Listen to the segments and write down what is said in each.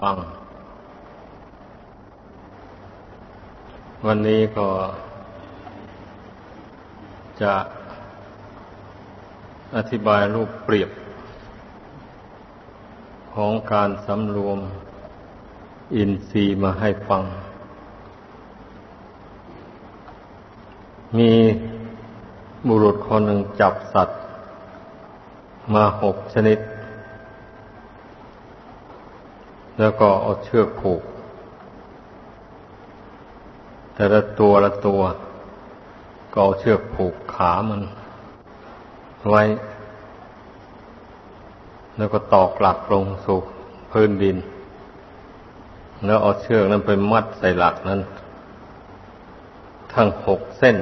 ฟัง วันนี้ก็จะอธิบายรูปเปรียบ ของการสำรวมอินทรีย์มาให้ฟัง มีบุรุษคนหนึ่งจับสัตว์ มาหกชนิด แล้วก็เอาเชือกผูก แต่ละตัวละตัว ก็เอาเชือกผูกขามันไว้ แล้วก็ตอกหลักลงสู่พื้นดิน แล้วเอาเชือกนั้นไปมัดใส่หลักนั้น ทั้งหกเส้น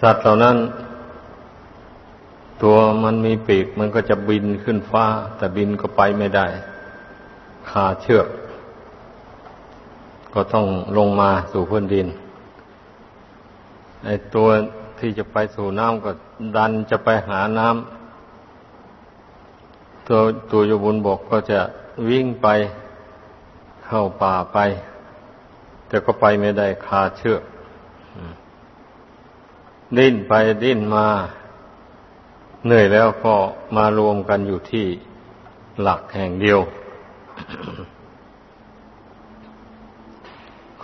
สัตว์เหล่านั้น ตัวมันมีปีกมันก็จะบินขึ้นฟ้า แต่บินก็ไปไม่ได้คาเชือก ก็ต้องลงมาสู่พื้นดินไอ้ตัวที่จะไปสู่น้ำก็ดันจะไปหาน้ำตัวตัวอยู่บนบกก็จะวิ่งไปเข้าป่าไป แต่ก็ไปไม่ได้คาเชือก ดิ้นไปดิ้นมา เหนื่อยแล้วก็มารวมกันอยู่ที่หลักแห่งเดียว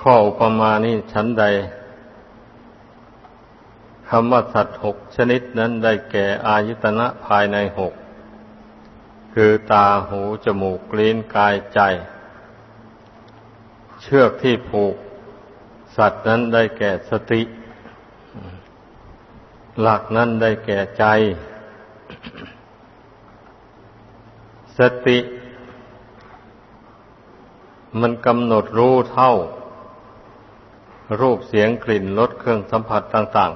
ข้ออุปมานี้ชั้นใดคำว่าสัตว์หกชนิดนั้นได้แก่อายุตนะภายในหก คือตาหูจมูกลิ้นกายใจ เชือกที่ผูก สัตว์นั้นได้แก่สติ หลักนั้นได้แก่ใจ สติ มันกำหนดรู้เท่า รูปเสียงกลิ่นรสเครื่องสัมผัสต่าง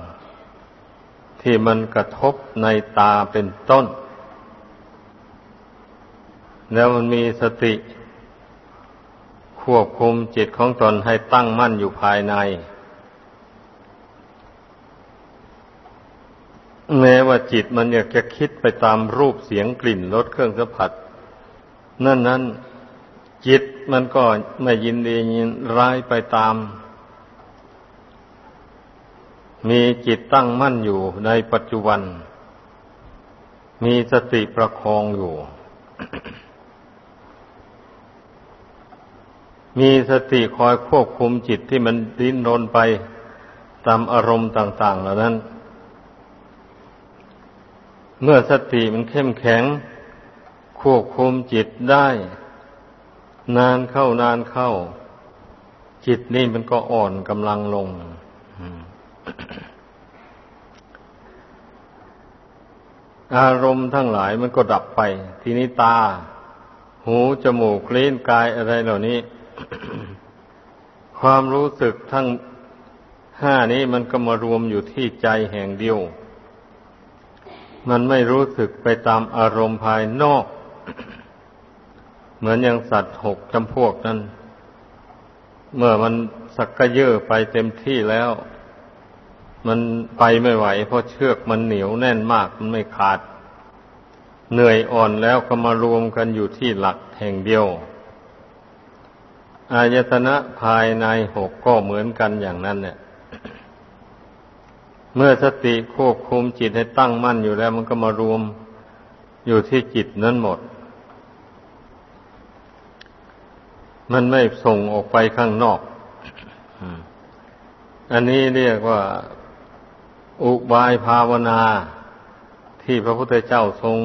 ๆ ที่มันกระทบในตาเป็นต้น แล้วมันมีสติ ควบคุมจิตของตนให้ตั้งมั่นอยู่ภายใน แม้ว่าจิตมันอยากจะคิดไปตามรูปเสียงกลิ่นรสเครื่องสัมผัส นั่นนั้นจิตมันก็ไม่ยินดียินร้ายไปตาม มีจิตตั้งมั่นอยู่ในปัจจุบัน มีสติประคองอยู่ มีสติคอยควบคุมจิตที่มันดิ้นรนไปตามอารมณ์ต่าง ๆ เหล่านั้น เมื่อสติมันเข้มแข็ง ควบคุมจิตได้ นานเข้านานเข้า จิตนี่มันก็อ่อนกำลังลงอารมณ์ทั้งหลายมันก็ดับไป ทีนี้ตา หูจมูกลิ้นกายอะไรเหล่านี้ ความรู้สึกทั้งห้านี้มันก็มารวมอยู่ที่ใจแห่งเดียว มันไม่รู้สึกไปตามอารมณ์ภายนอก เหมือนอย่างสัตว์หกจำพวกนั้น เมื่อมันสักกะเยอะไปเต็มที่แล้ว มันไปไม่ไหว เพราะเชือกมันเหนียวแน่นมากมันไม่ขาด เหนื่อยอ่อนแล้วก็มารวมกันอยู่ที่หลักแห่งเดียว อายตนะภายในหกก็เหมือนกันอย่างนั้นเนี่ยเมื่อสติควบคุมจิตให้ตั้งมั่นอยู่แล้ว มันก็มารวมอยู่ที่จิตนั้นหมด มันไม่ส่งออกไปข้างนอก อันนี้เรียกว่าอุบายภาวนา ที่พระพุทธเจ้าทรง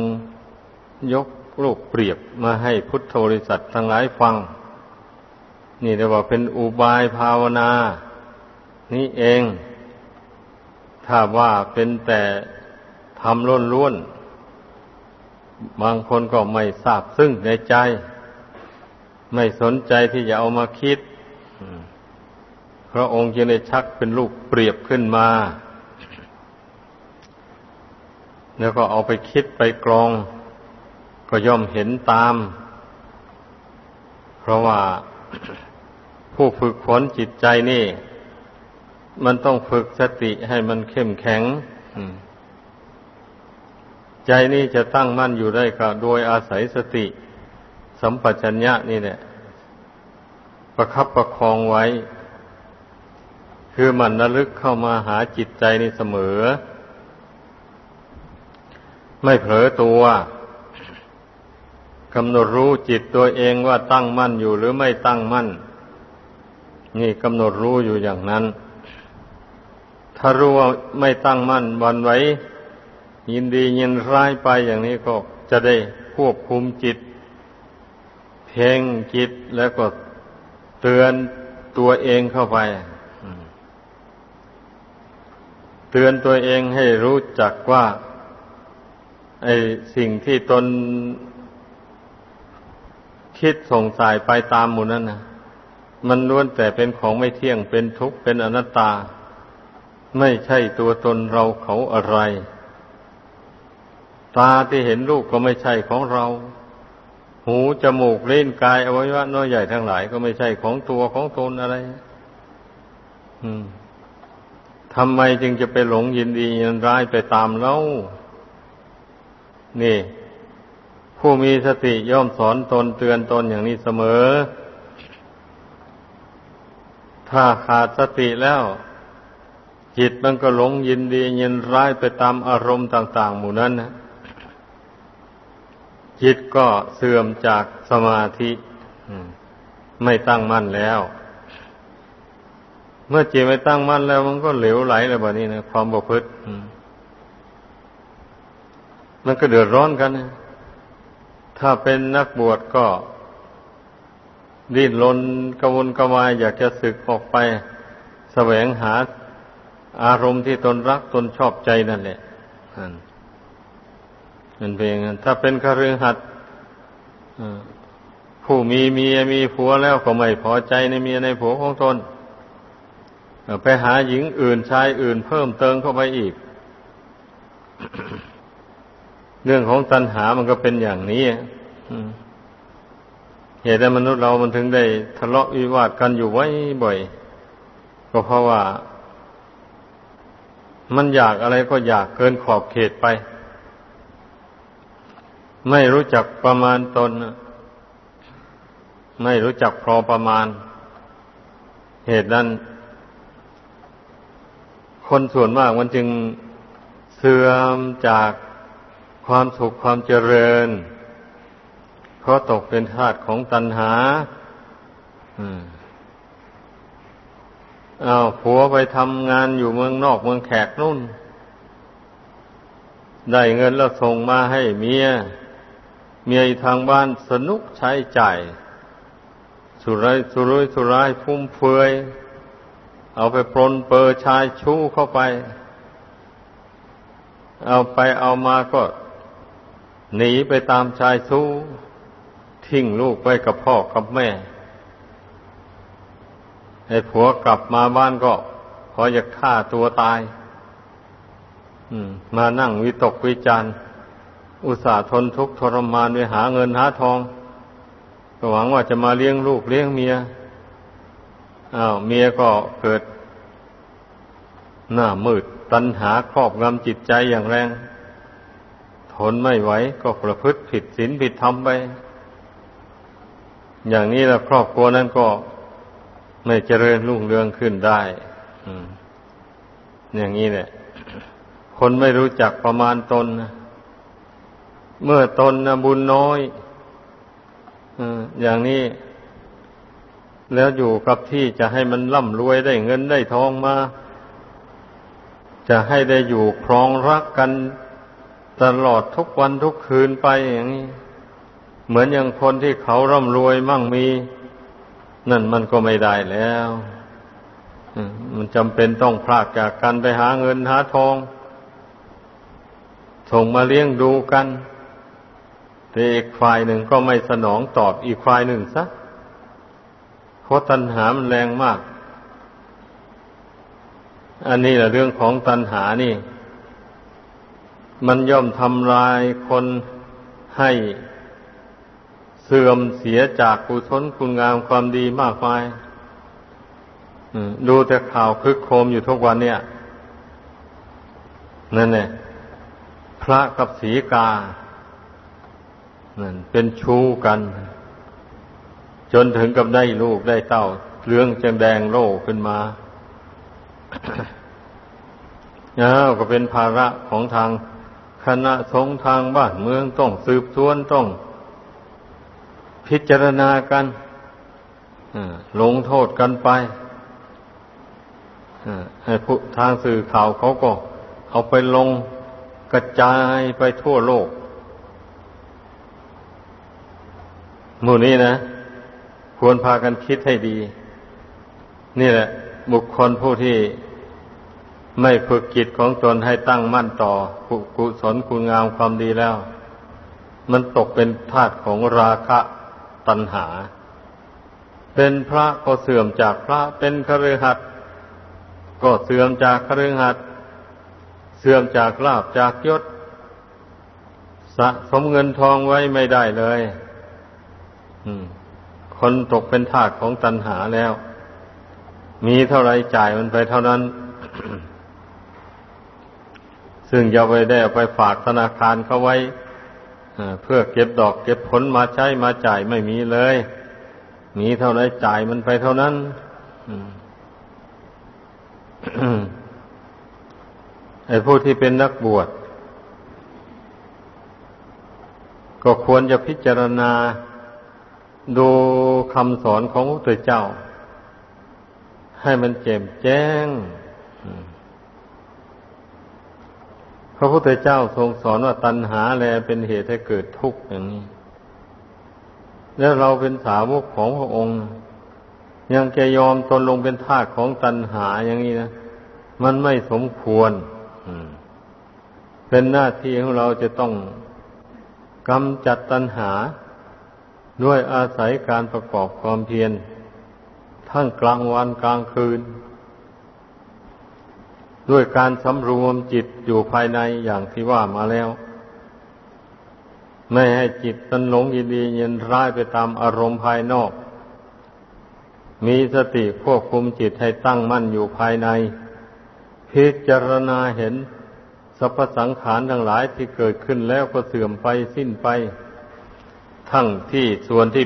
ยกรูปเปรียบมาให้พุทธบริษัททั้งหลายฟัง นี่เรียกว่าเป็นอุบายภาวนา นี่เอง ถ้าว่าเป็นแต่ทำล้นล้วน บางคนก็ไม่ทราบซึ่งในใจ ไม่สนใจที่จะเอามาคิดพระองค์จึงได้ชักเป็นรูปเปรียบขึ้นมา แล้วก็เอาไปคิดไปกรอง ก็ย่อมเห็นตาม เพราะว่าผู้ฝึกฝนจิตใจนี่ มันต้องฝึกสติให้มันเข้มแข็งใจนี่จะตั้งมั่นอยู่ได้ก็โดยอาศัยสติ สัมปชัญญะนี่แหละประคับประคองไว้ คือมันระลึกเข้ามาหาจิตใจนี่เสมอ ไม่เผลอตัวกำหนดรู้จิตตัวเองว่าตั้งมั่นอยู่หรือไม่ตั้งมั่น นี่กำหนดรู้อยู่อย่างนั้น ถ้ารู้ว่าไม่ตั้งมั่นวันไว้ ยินดียินร้ายไปอย่างนี้ก็จะได้ควบคุมจิต เพ่งจิตแล้วก็เตือนตัวเองเข้าไป เตือนตัวเองให้รู้จักว่า ไอ้สิ่งที่ตนคิดส่งสายไปตามหมู่นั้นนะมันล้วนแต่เป็นของไม่เที่ยงเป็นทุกข์เป็นอนัตตา ไม่ใช่ตัวตนเราเขาอะไร ตาที่เห็นรูปก็ไม่ใช่ของเรา หูจมูกเล่นกายอวัยวะน้อยใหญ่ทั้งหลายก็ไม่ใช่ของตัวของตนอะไรทำไมจึงจะไปหลงยินดียินร้ายไปตามเล่า นี่ ผู้มีสติย่อมสอนตนเตือนตนอย่างนี้เสมอ ถ้าขาดสติแล้ว จิตมันก็หลงยินดียินร้ายไปตามอารมณ์ต่าง ๆ หมู่นั้นนะ จิตก็เสื่อมจากสมาธิไม่ตั้งมั่นแล้ว เมื่อจิตไม่ตั้งมั่นแล้ว มันก็เหลวไหลเลยแบบนี้นะความบกพร่องมันก็เดือดร้อนกันนะถ้าเป็นนักบวชก็ ดิ้นรนกวนกวาย อยากจะศึกออกไปแสวงหาอารมณ์ที่ตนรักตนชอบใจนั่นแหละ นั่นเป็นอย่างนั้นถ้าเป็นคฤหัสถ์ผู้มีเมียมีผัวแล้วก็ไม่พอใจในเมียในผัวของตนไปหาหญิงอื่นชายอื่นเพิ่มเติมเข้าไปอีก เรื่องของตัณหามันก็เป็นอย่างนี้เหตุใดมนุษย์เรามันถึงได้ทะเลาะวิวาทกันอยู่ไว้บ่อย ก็เพราะว่า มันอยากอะไรก็อยากเกินขอบเขตไป ไม่รู้จักประมาณตน ไม่รู้จักพอประมาณ เหตุนั้น คนส่วนมากมันจึงเสื่อมจากความสุขความเจริญ เพราะตกเป็นทาสของตัณหาอ้าวผัวไปทำงานอยู่เมืองนอกเมืองแขกนู่น ได้เงินแล้วส่งมาให้เมีย เมียทางบ้านสนุกใช้จ่าย สุรายสุรุยสุรายฟุ่มเฟือย เอาไปปลนเปอร์ชายชู้เข้าไป เอาไปเอามาก็ หนีไปตามชายสู้ ทิ้งลูกไว้กับพ่อกับแม่ไอ้ผัวกลับมาบ้านก็พอจะฆ่าตัวตายมานั่งวิตกวิจาร อุตส่าห์ทนทุกข์ทรมานไปหาเงินหาทองก็หวังว่าจะมาเลี้ยงลูกเลี้ยงเมียอ้าวเมียก็เกิด หน้ามืดตัณหาครอบงำจิตใจอย่างแรง ทนไม่ไหวก็ประพฤติผิดศีลผิดธรรมไป อย่างนี้แล้วครอบครัวนั้นก็ไม่เจริญรุ่งเรืองขึ้นได้อย่างนี้แหละคนไม่รู้จักประมาณตนนะ เมื่อตนนะบุญน้อยอย่างนี้ แล้วอยู่กับที่จะให้มันร่ำรวยได้เงินได้ทองมา จะให้ได้อยู่ครองรักกันตลอดทุกวันทุกคืนไปอย่างนี้ เหมือนอย่างคนที่เขาร่ำรวยมั่งมี นั่นมันก็ไม่ได้แล้วมันจำเป็นต้องพลากจากกันไปหาเงินหาทองส่งมาเลี้ยงดูกัน แต่อีกฝ่ายหนึ่งก็ไม่สนองตอบอีกฝ่ายหนึ่งซะเพราะตัณหามันแรงมาก อันนี้แหละเรื่องของตัณหานี่ มันย่อมทำลายคนให้เสื่อมเสียจากกุศลคุณงามความดีมากมายดูแต่ข่าวคึกโครมอยู่ทุกวันเนี่ย นั่นแหละพระกับศีกา เป็นชู้กัน จนถึงกับได้ลูกได้เต้าเรื่องจังแดงโลขึ้นมาอ้าวก็เป็นภาระของทางคณะสงฆ์ทางบ้านเมืองต้องสืบสวนต้อง พิจารณากันลงโทษกันไปให้ผู้ทางสื่อข่าวเขาก็เอาไปลงกระจายไปทั่วโลก หมู่นี้นะ ควรพากันคิดให้ดี นี่แหละ บุคคลผู้ที่ไม่ฝึกจิตของตนให้ตั้งมั่นต่อกุศลคุณงามความดีแล้ว มันตกเป็นทาสของราคะตัณหา เป็นพระก็เสื่อมจากพระเป็นคฤหัสถ์ก็เสื่อมจากคฤหัสถ์เสื่อมจากลาบจากยศสะสมเงินทองไว้ไม่ได้เลย คนตกเป็นทาสของตัณหาแล้ว มีเท่าไรจ่ายมันไปเท่านั้น ซึ่งจะไปได้เอาไปฝากธนาคารเขาไว้เพื่อเก็บดอกเก็บผลมาใช้มาจ่ายไม่มีเลย มีเท่าไรจ่ายมันไปเท่านั้นไอ้ผู้ที่เป็นนักบวช ก็ควรจะพิจารณา ดูคำสอนของพระพุทธเจ้า ให้มันแจ่มแจ้ง พระพุทธเจ้าทรงสอนว่าตัณหาแลเป็นเหตุให้เกิดทุกข์อย่างนี้ แล้วเราเป็นสาวกของพระองค์ ยังแกยอมตนลงเป็นทาสของตัณหาอย่างนี้นะ มันไม่สมควร เป็นหน้าที่ของเราจะต้องกำจัดตัณหา ด้วยอาศัยการประกอบความเพียร ทั้งกลางวันกลางคืน ด้วยการสำรวมจิตอยู่ภายในอย่างที่ว่ามาแล้ว ไม่ให้จิตตันหลงยินดียินร้ายไปตามอารมณ์ภายนอก มีสติควบคุมจิตให้ตั้งมั่นอยู่ภายใน พิจารณาเห็นสรรพสังขารทั้งหลายที่เกิดขึ้นแล้วก็เสื่อมไปสิ้นไป ทั้งที่ส่วนที่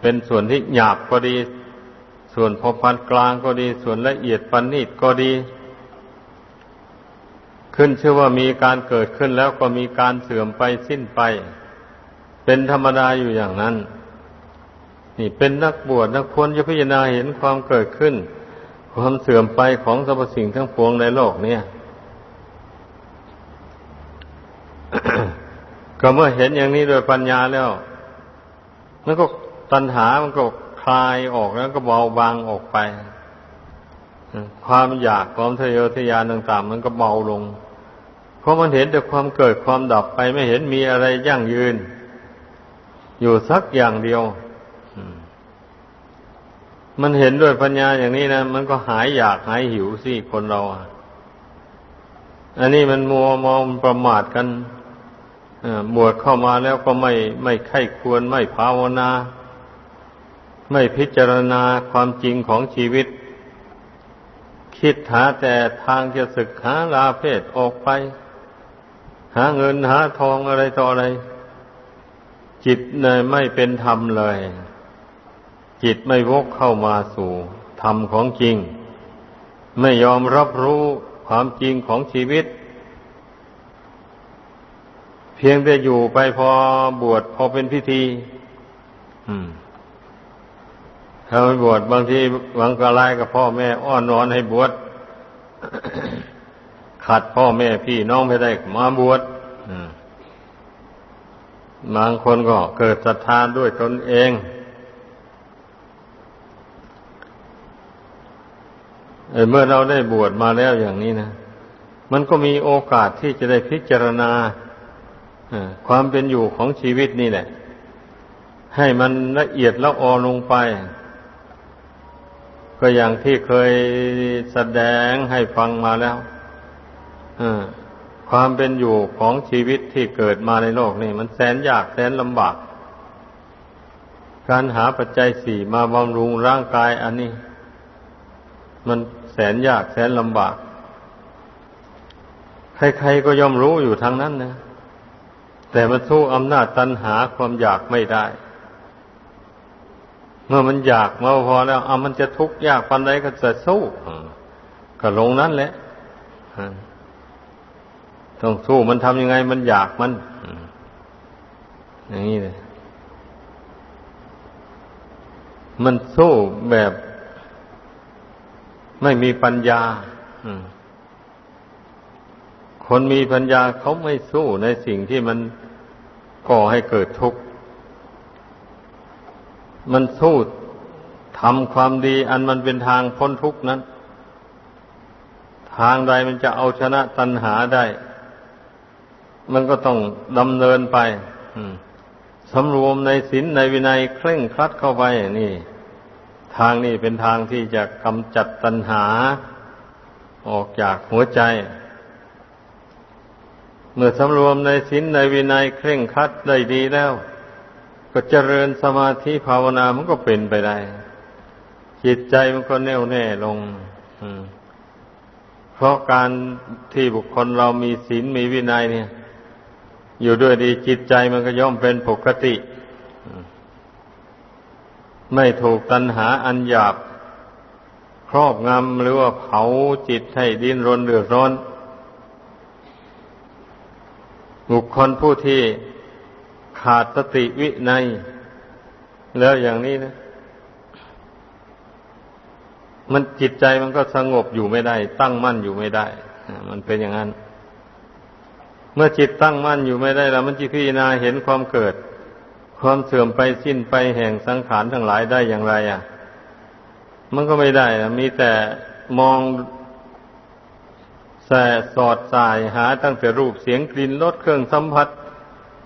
เป็นส่วนที่หยาบก็ดี ส่วนพอพันกลางก็ดี ส่วนละเอียดปันนิดก็ดี ขึ้นชื่อว่ามีการเกิดขึ้นแล้วก็มีการเสื่อมไปสิ้นไป เป็นธรรมดาอยู่อย่างนั้น นี่เป็นนักบวชนักควรจะพิจารณาเห็นความเกิดขึ้น ความเสื่อมไปของสรรพสิ่งทั้งปวงในโลกเนี่ยก็เมื่อเห็นอย่างนี้โดยปัญญาแล้ว มันก็ตัณหามันก็คลายออกแล้วก็เบาบางออกไป ความอยากความทะเยอทะยานต่างๆ มันก็เบาลง เพราะมันเห็นแต่ความเกิดความดับไปไม่เห็นมีอะไรยั่งยืน อยู่สักอย่างเดียว มันเห็นด้วยปัญญาอย่างนี้นะมันก็หายอยากหายหิวสิคนเรา อันนี้มันมัวมองประมาทกัน บวชเข้ามาแล้วก็ไม่ไม่ไข้ควรไม่ภาวนา ไม่พิจารณาความจริงของชีวิต คิดหาแต่ทางจะศึกหาลาเพศออกไป หาเงินหาทองอะไรต่ออะไร จิตเนี่ยไม่เป็นธรรมเลย จิตไม่วกเข้ามาสู่ธรรมของจริง ไม่ยอมรับรู้ความจริงของชีวิต พียงแต่อยู่ไปพอบวชพอเป็นพิธีถ้าไปบวชบางทีหวังกะไลกับพ่อแม่ อ้อนวอนให้บวชขัดพ่อแม่พี่น้องไม่ได้มาบวชบางคนก็เกิดศรัทธาด้วยตนเอง เมื่อเราได้บวชมาแล้วอย่างนี้นะ มันก็มีโอกาสที่จะได้พิจารณา ความเป็นอยู่ของชีวิตนี่แหละ ให้มันละเอียดละออลงไป ก็อย่างที่เคยแสดงให้ฟังมาแล้วความเป็นอยู่ของชีวิตที่เกิดมาในโลกนี่มันแสนยากแสนลำบาก การหาปัจจัยสี่มาบำรุงร่างกายอันนี้ มันแสนยากแสนลำบาก ใครๆก็ย่อมรู้อยู่ทางนั้นนะ แต่มันสู้อำนาจตันหาความอยากไม่ได้ เมื่อมันอยากมาพอแล้วเอามันจะทุกข์ยากปันใดก็จะสู้ก็ลงนั้นแหละต้องสู้มันทำยังไงมันอยากมันอย่างนี้เลยมันสู้แบบไม่มีปัญญา คนมีปัญญาเขาไม่สู้ในสิ่งที่มันก่อให้เกิดทุกข์ มันสู้ทำความดีอันมันเป็นทางพ้นทุกข์นั้น ทางใดมันจะเอาชนะตัณหาได้ มันก็ต้องดำเนินไปสำรวมในศีลในวินัยเคร่งครัดเข้าไปนี่ ทางนี้เป็นทางที่จะกำจัดตัณหา ออกจากหัวใจ เมื่อสำรวมในศีลในวินัยเคร่งคัดได้ดีแล้ว ก็เจริญสมาธิภาวนามันก็เป็นไปได้ จิตใจมันก็แน่วแน่ลงเพราะการที่บุคคลเรามีศีลมีวินัยเนี่ย อยู่ด้วยดีจิตใจมันก็ย่อมเป็นปกติ ไม่ถูกตัณหาอันหยาบ ครอบงำหรือว่าเผาจิตให้ดิ้นรนเดือดร้อน บุคคลผู้ที่ขาดสติวินัยแล้วอย่างนี้นะ มันจิตใจมันก็สงบอยู่ไม่ได้ ตั้งมั่นอยู่ไม่ได้ มันเป็นอย่างนั้น เมื่อจิตตั้งมั่นอยู่ไม่ได้แล้วมันจิพิจารณาเห็นความเกิด ความเสื่อมไปสิ้นไปแห่งสังขารทั้งหลายได้อย่างไร อะ มันก็ไม่ได้มีแต่มอง แสสอดสายหาตั้งแต่รูปเสียงกลิ่นรสเครื่องสัมผัส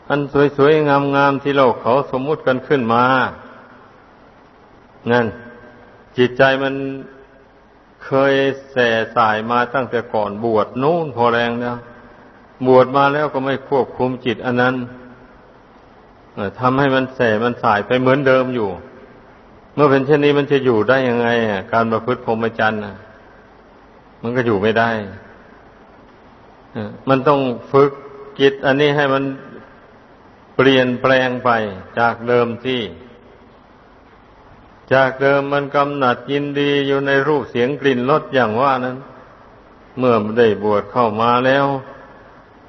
อันสวยๆ งามๆ ที่โลกเขาสมมุติกันขึ้นมา นั่น จิตใจมันเคยแส่สายมาตั้งแต่ก่อนบวชนู่นพอแรงแล้ว บวชมาแล้วก็ไม่ควบคุมจิตอันนั้นทำให้มันแส่มันสายไปเหมือนเดิมอยู่ เมื่อเป็นเช่นนี้มันจะอยู่ได้ยังไง การประพฤติพรหมจรรย์มันก็อยู่ไม่ได้ มันต้องฝึกจิตอันนี้ให้มันเปลี่ยนแปลงไปจากเดิมที่ จากเดิมมันกำหนัดยินดีอยู่ในรูปเสียงกลิ่นรสอย่างว่านั้น เมื่อได้บวชเข้ามาแล้ว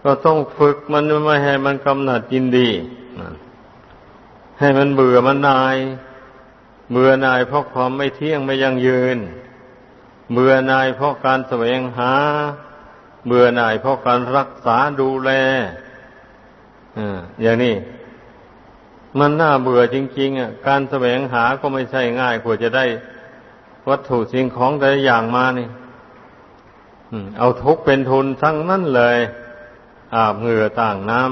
ก็ต้องฝึกมันไม่ให้มันกำหนัดยินดีให้มันเบื่อมันนาย เบื่อนายเพราะความไม่เที่ยงไม่ยั่งยืน เบื่อนายเพราะการแสวงหา เบื่อหน่ายเพราะการรักษาดูแลอย่างนี้ มันน่าเบื่อจริงๆอะการแสวงหาก็ไม่ใช่ง่ายกว่าจะได้วัตถุสิ่งของแต่อย่างมานี่เอาทุกเป็นทุนทั้งนั้นเลย อาบเหงื่อต่างน้ำ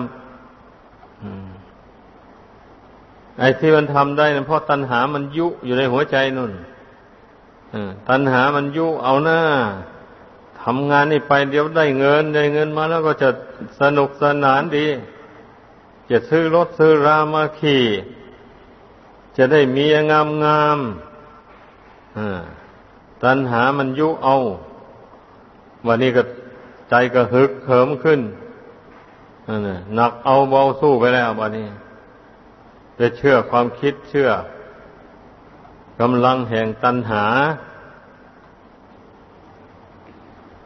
ไอ้ที่มันทำได้นะเพราะตัณหามันยุอยู่ในหัวใจนุ่นตัณหามันยุเอาหน้า ทำงานนี่ไปเดี๋ยวได้เงินได้เงินมาแล้วก็จะสนุกสนานดี จะซื้อรถซื้อรามาขี่ จะได้มีงามงามตัณหามันยุเอา วันนี้ก็ใจก็ฮึกเหิมขึ้นหนักเอาเบาสู้ไปแล้ววันนี้จะเชื่อความคิดเชื่อกำลังแห่งตัณหา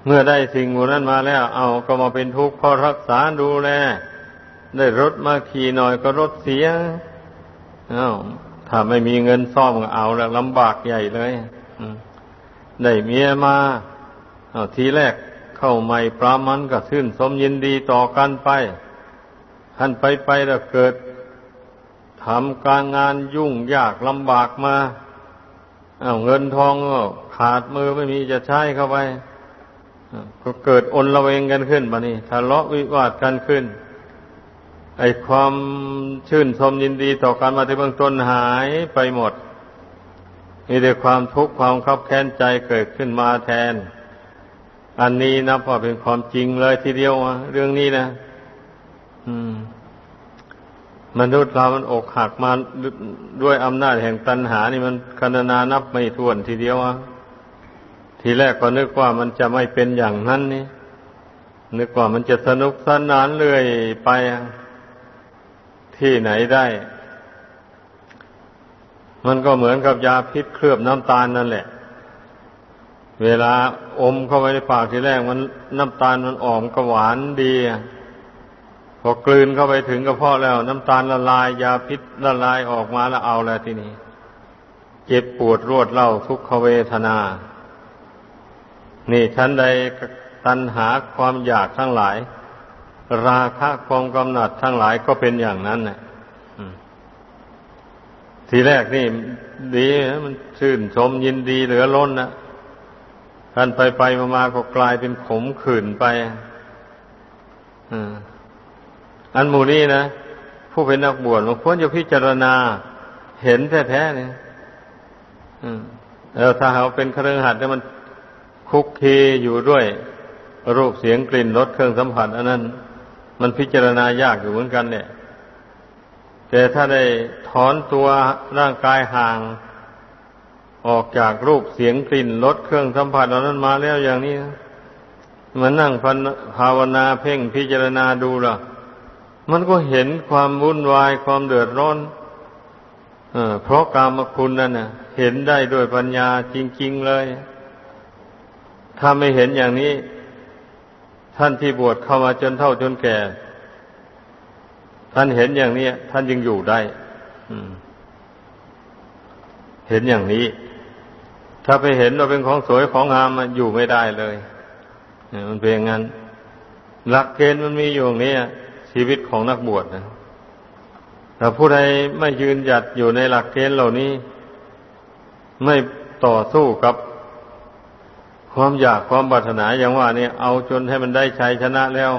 เมื่อได้สิ่งมูนั้นมาแล้ว เอาก็มาเป็นทุกข์เพราะรักษาดูแล ได้รถมาขี่หน่อยก็รถเสีย เอาถ้าไม่มีเงินซ่อมก็เอาแล้วลำบากใหญ่เลยได้เมียมาเอาทีแรกเข้าใหม่ปรามันก็ชื่นสมยินดีต่อกันไปท่านไปไปแล้วเกิดทำการงานยุ่งยากลำบากมาเอาเงินทองก็ขาดมือไม่มีจะใช้เข้าไป ก็เกิดอนละเวงกันขึ้นมานี่ทะเลาะวิวาทกันขึ้น ไอความชื่นชมยินดีต่อการมาที่เบื้องต้นหายไปหมด มีแต่ความทุกข์ความขับแค้นใจเกิดขึ้นมาแทน อันนี้นับว่าเป็นความจริงเลยทีเดียวอะเรื่องนี้นะมนุษย์เรามันอกหักมาด้วยอำนาจแห่งตัณหา นี่มันคันนานับไม่ถ้วนทีเดียวอะ ทีแรกก็นึกว่ามันจะไม่เป็นอย่างนั้นนี่นึกว่ามันจะสนุกสนานเรื่อยไปที่ไหนได้ มันก็เหมือนกับยาพิษเคลือบน้ำตาลนั่นแหละ เวลาอมเข้าไปในปากทีแรกมันน้ำตาลมันออกก็หวานดีพอกลืนเข้าไปถึงกระเพาะแล้ว น้ำตาลละลาย ยาพิษละลายออกมาแล้วเอาแล้วทีนี้ เจ็บปวดรวดเล่าทุกขเวทนา นี่ฉันใดตัณหาความอยากทั้งหลาย ราคะความกำหนัดทั้งหลายก็เป็นอย่างนั้นนะทีแรกนี่ ดีมันชื่นชมยินดีเหลือล้นนะท่านไปไปมามาก็กลายเป็นขมขื่นไปอันหมู่นี้นะผู้เป็นนักบวชมันควรจะพิจารณาเห็นแท้ๆเนี่ยแล้วถ้าเขาเป็นเครื่องหัดแล้วมัน คุกคีอยู่ด้วยรูปเสียงกลิ่นรสเครื่องสัมผัส อันนั้น มันพิจารณายากอยู่เหมือนกัน เนี่ย แต่ถ้าได้ถอนตัวร่างกายห่าง ออกจากรูปเสียงกลิ่นรสเครื่องสัมผัสเหล่านั้นมาแล้วอย่างนี้มันนั่งภาวนาเพ่งพิจารณาดูล่ะ มันก็เห็นความวุ่นวายความเดือดร้อนเพราะกามคุณนั่นน่ะ เห็นได้ด้วยปัญญาจริง ๆ เลย ถ้าไม่เห็นอย่างนี้ ท่านที่บวชเข้ามาจนเท่าจนแก่ ท่านเห็นอย่างนี้ท่านยังอยู่ได้เห็นอย่างนี้ ถ้าไปเห็นว่าเป็นของสวยของงามมันอยู่ไม่ได้เลยมันเป็นอย่างนั้น หลักเกณฑ์มันมีอยู่อย่างนี้ชีวิตของนักบวชนะแต่ผู้ใดไม่ยืนหยัดอยู่ในหลักเกณฑ์เหล่านี้ ไม่ต่อสู้กับ ความอยากความปรารถนาอย่างว่านี่เอาจนให้มันได้ชัยชนะแล้ว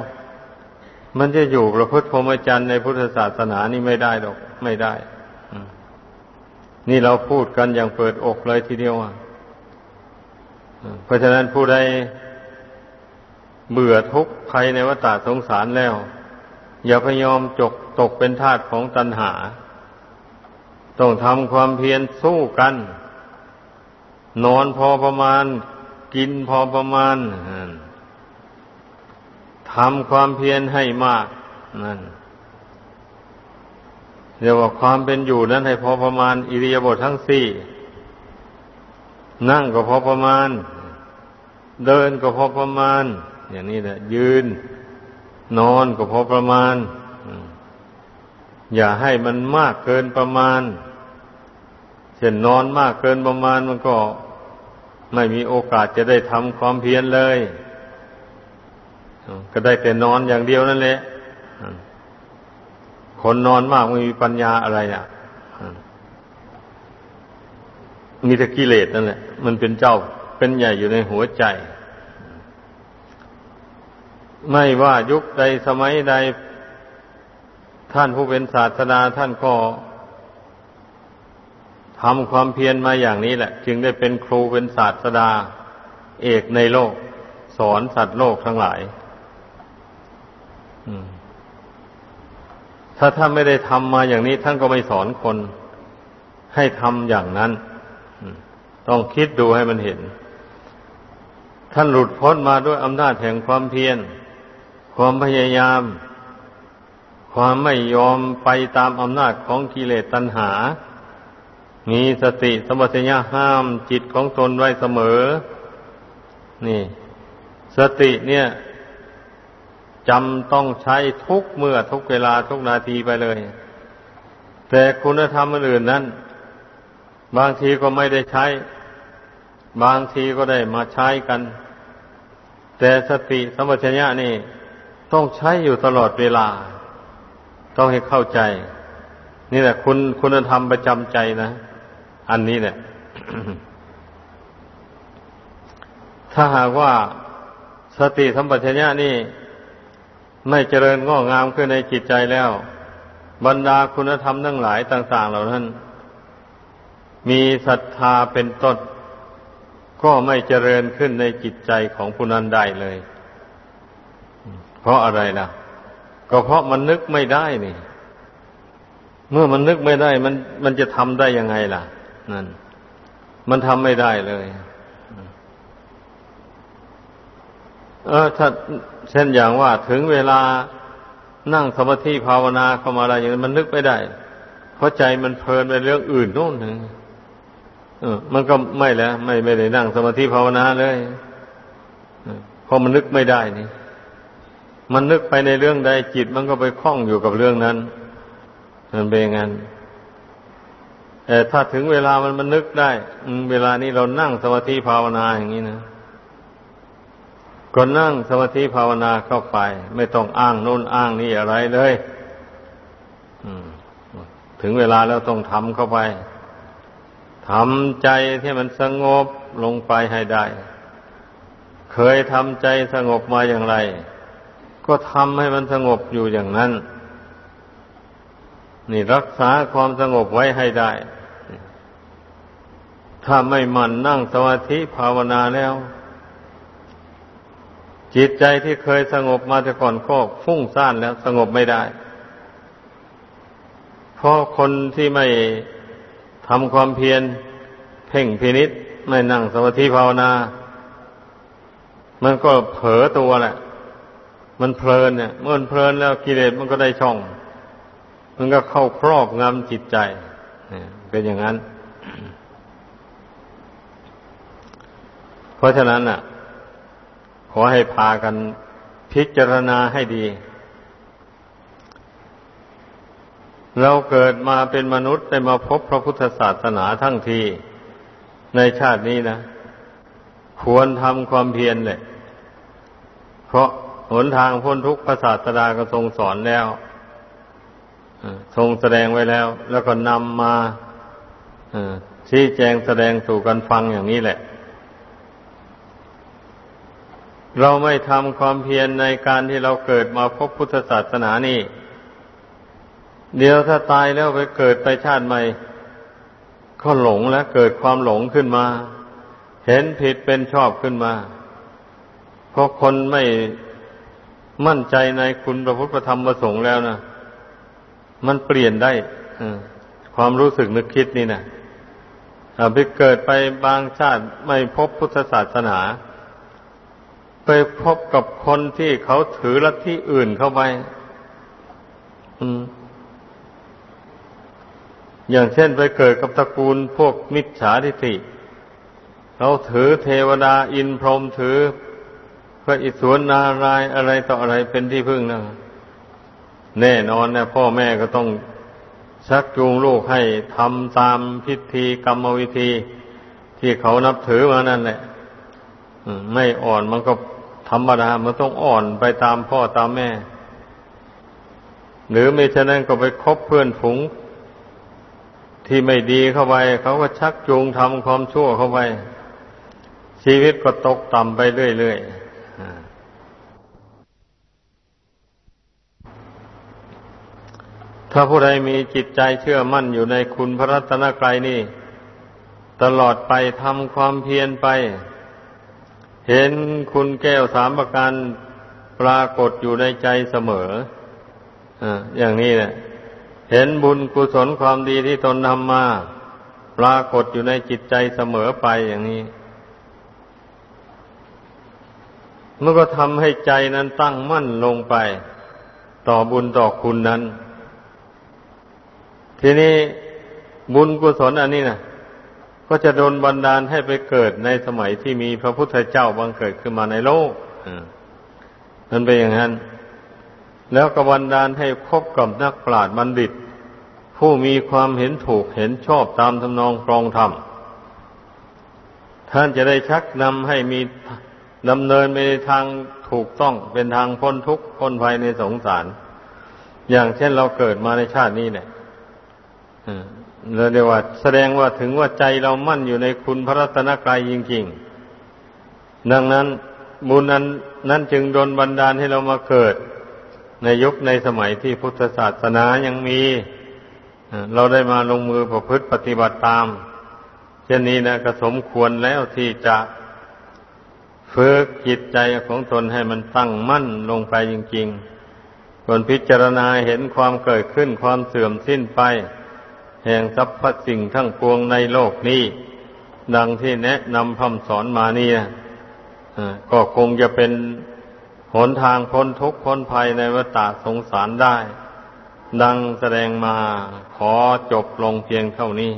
มันจะอยู่ประพฤติพรหมจรรย์ในพุทธศาสนานี่ไม่ได้หรอก ไม่ได้ นี่เราพูดกันอย่างเปิดอกเลยทีเดียวอะเพราะฉะนั้นผู้ใดเบื่อทุกข์ภัยในวัฏสงสารแล้ว อย่าพยอมจกตกเป็นทาสของตัณหา ต้องทำความเพียรสู้กัน นอนพอประมาณ กินพอประมาณทำความเพียรให้มากนั่นเรียกว่าความเป็นอยู่นั้นให้พอประมาณ อิริยาบถททั้งสี่ นั่งก็พอประมาณ เดินก็พอประมาณ อย่างนี้แหละ ยืน นอนก็พอประมาณ อย่าให้มันมากเกินประมาณ เช่นนอนมากเกินประมาณมันก็ ไม่มีโอกาสจะได้ทำความเพียรเลย ก็ได้แต่นอนอย่างเดียวนั่นแหละคนนอนมากไม่มีปัญญาอะไรอะมีแต่กิเลสนั่นแหละ มันเป็นเจ้าเป็นใหญ่อยู่ในหัวใจ ไม่ว่ายุคใดสมัยใด ท่านผู้เป็นศาสดาท่านก็ ทำความเพียรมาอย่างนี้แหละ จึงได้เป็นครูเป็นศาสดา เอกในโลก สอนสัตว์โลกทั้งหลายถ้าท่านไม่ได้ทำมาอย่างนี้ ท่านก็ไม่สอนคน ให้ทำอย่างนั้นต้องคิดดูให้มันเห็น ท่านหลุดพ้นมาด้วยอำนาจแห่งความเพียร ความพยายาม ความไม่ยอมไปตามอำนาจของกิเลสตัณหา มีสติสมัชัญญาห้ามจิตของตนไว้เสมอ นี่ สติเนี่ยจำต้องใช้ทุกเมื่อทุกเวลาทุกนาทีไปเลย แต่คุณธรรมอื่นนั้น บางทีก็ไม่ได้ใช้ บางทีก็ได้มาใช้กัน แต่สติสมัชัญญะนี่ ต้องใช้อยู่ตลอดเวลา ต้องให้เข้าใจ นี่แหละคุณคุณธรรมประจำใจนะ อันนี้แหละถ้าหากว่าสติสัมปชัญญะนี่ ไม่เจริญงอกงามขึ้นในจิตใจแล้ว บรรดาคุณธรรมทั้งหลายต่าง ๆ เหล่านั้น มีศรัทธาเป็นต้นก็ไม่เจริญขึ้นในจิตใจของผู้นั้นได้เลย เพราะอะไรล่ะก็เพราะมันนึกไม่ได้นี่ เมื่อมันนึกไม่ได้ มันมันจะทำได้ยังไงล่ะ นั่น มันทำไม่ได้เลย เออ ถ้าเช่นอย่างว่าถึงเวลานั่งสมาธิภาวนาเข้ามาอะไรอย่างนี้มันนึกไม่ได้ เพราะใจมันเพลินไปเรื่องอื่นโน่นนึงเออ มันก็ไม่แล้ว ไม่ไม่ได้นั่งสมาธิภาวนาเลยเพราะมันนึกไม่ได้นี่ มันนึกไปในเรื่องใดจิตมันก็ไปคล้องอยู่กับเรื่องนั้นมันเป็นงั้น ถ้าถึงเวลามันมันนึกได้เวลานี้เรานั่งสมาธิภาวนาอย่างนี้นะก็นั่งสมาธิภาวนาเข้าไป ไม่ต้องอ้างโน่นอ้างนี่อะไรเลยถึงเวลาแล้วต้องทำเข้าไปทำใจที่มันสงบลงไปให้ได้ เคยทำใจสงบมาอย่างไร ก็ทำให้มันสงบอยู่อย่างนั้น นี่รักษาความสงบไว้ให้ได้ ถ้าไม่มันนั่งสมาธิภาวนาแล้ว จิตใจที่เคยสงบมาแต่ก่อนก็ฟุ้งซ่านแล้ว สงบไม่ได้ เพราะคนที่ไม่ทำความเพียรเพ่งพินิษไม่นั่งสมาธิภาวนา มันก็เผลอตัวแหละ มันเพลินเนี่ย เมื่อเพลินแล้วกิเลสมันก็ได้ช่อง มันก็เข้าครอบงำจิตใจ เป็นอย่างนั้น เพราะฉะนั้นน่ะ ขอให้พากันพิจารณาให้ดี เราเกิดมาเป็นมนุษย์ได้มาพบพระพุทธศาสนาทั้งทีในชาตินี้นะ ควรทำความเพียรเลยเพราะหนทางพ้นทุกข์พระศาสดาก็ทรงสอนแล้วทรงแสดงไว้แล้ว แล้วก็นำมาชี้แจงแสดงสู่กันฟังอย่างนี้แหละ เราไม่ทำความเพียรในการที่เราเกิดมาพบพุทธศาสนานี่ เดี๋ยวถ้าตายแล้วไปเกิดไปชาติใหม่ก็หลงแล้วเกิดความหลงขึ้นมา เห็นผิดเป็นชอบขึ้นมาเพราะคนไม่มั่นใจในคุณพระพุทธธรรมประสงค์แล้วนะมันเปลี่ยนได้ความรู้สึกนึกคิดนี่นะไปเกิดไปบางชาติไม่พบพุทธศาสนา ไปพบกับคนที่เขาถือลัทธิอื่นเข้าไปอย่างเช่นไปเกิดกับตระกูลพวกมิจฉาทิฏฐิเราถือเทวดาอินพรหมถือพระอิศวรนารายอะไรต่ออะไรเป็นที่พึ่งนะแน่นอนนะพ่อแม่ก็ต้องชักจูงลูกให้ทำตามพิธีกรรมวิธี ที่เขานับถือมานั่นแหละไม่อ่อนมันก็ ธรรมดามันต้องอ่อนไปตามพ่อตามแม่ หรือไม่เช่นนั้นก็ไปคบเพื่อนฝูง ที่ไม่ดีเข้าไป เขาก็ชักจูงทำความชั่วเข้าไป ชีวิตก็ตกต่ำไปเรื่อยๆถ้าผู้ใดมีจิตใจเชื่อมั่นอยู่ในคุณพระรัตนกรัยนี่ ตลอดไปทำความเพียรไป เห็นคุณแก้วสามประการปรากฏอยู่ในใจเสมออย่างนี้แหละเห็นบุญกุศลความดีที่ตนทำมาปรากฏอยู่ในจิตใจเสมอไปอย่างนี้มันก็ทำให้ใจนั้นตั้งมั่นลงไป ต่อบุญต่อคุณนั้น ทีนี้บุญกุศลอันนี้นะ ก็จะโดนบันดาลให้ไปเกิดในสมัยที่มีพระพุทธเจ้าบังเกิดขึ้นมาในโลกมันเป็นอย่างนั้น แล้วก็บันดาลให้พบกับนักปราชญ์บัณฑิต ผู้มีความเห็นถูกเห็นชอบตามทำนองครองธรรม ท่านจะได้ชักนำให้มีดำเนินไปในทางถูกต้องเป็นทางพ้นทุกข์พ้นภัยในสงสาร อย่างเช่นเราเกิดมาในชาตินี้เนี่ย เราเรียกว่า แสดงว่าถึงว่าใจเรามั่นอยู่ในคุณพระรัตนกรายจริงๆ ดังนั้นบุญนั้นนั้นจึงโดนบันดาลให้เรามาเกิด ในยุคในสมัยที่พุทธศาสนายังมี เราได้มาลงมือประพฤติปฏิบัติตาม เช่นนี้นะก็สมควรแล้วที่จะฝึกจิตใจของตนให้มันตั้งมั่นลงไปจริงๆคนพิจารณาเห็นความเกิดขึ้นความเสื่อมสิ้นไป แห่งสรรพสิ่งทั้งปวงในโลกนี้ ดังที่แนะนำคำสอนมาเนี่ยก็คงจะเป็นหนทางพ้นทุกข์พ้นภัยในวัฏสงสารได้ ดังแสดงมาขอจบลงเพียงเท่านี้